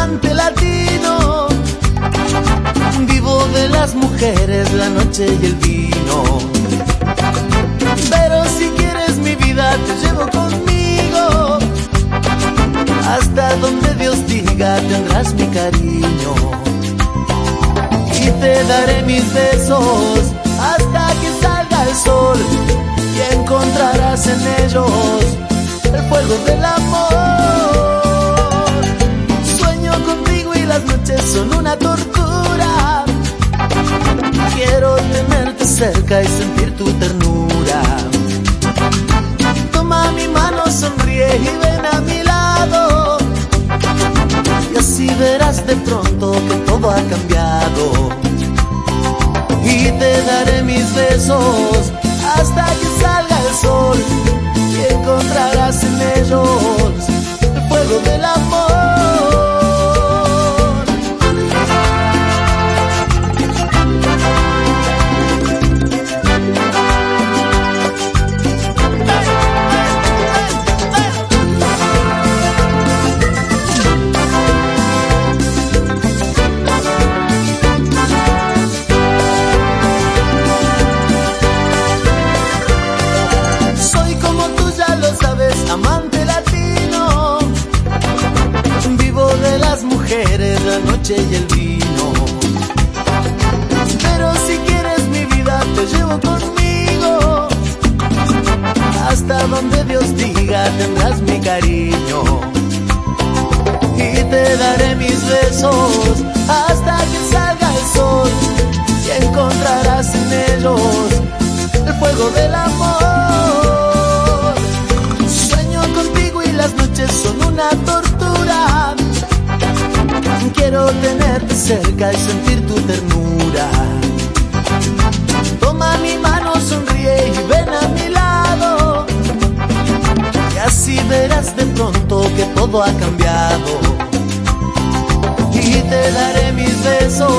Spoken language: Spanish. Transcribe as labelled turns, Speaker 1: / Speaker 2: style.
Speaker 1: amante latino. Vivo de las mujeres, la noche y el vino. Pero si quieres mi vida, te llevo conmigo. Hasta donde Dios diga, tendrás mi cariño. Y te daré mis besos hasta que salga el sol. Y encontrarás en ellos el fuego del amor. Son una tortura. Quiero tenerte cerca y sentir tu ternura. Toma mi mano, sonríe y ven a mi lado. Y así verás de pronto que todo ha cambiado. Y te daré mis besos hasta que y el vino. Pero si quieres mi vida, te llevo conmigo. Hasta donde Dios diga, tendrás mi cariño. Y te daré mis besos hasta que salga el sol. cerca y sentir tu ternura. Toma mi mano, sonríe y ven a mi lado. Y así verás de pronto que todo ha cambiado. Y te daré mis besos.